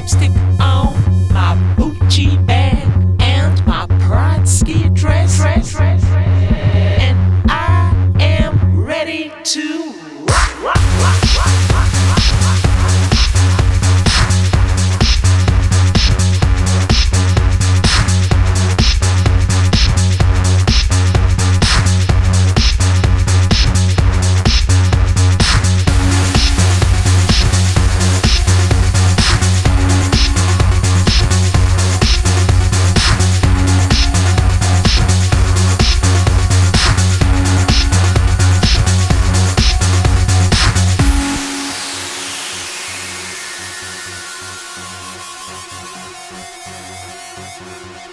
lipstick.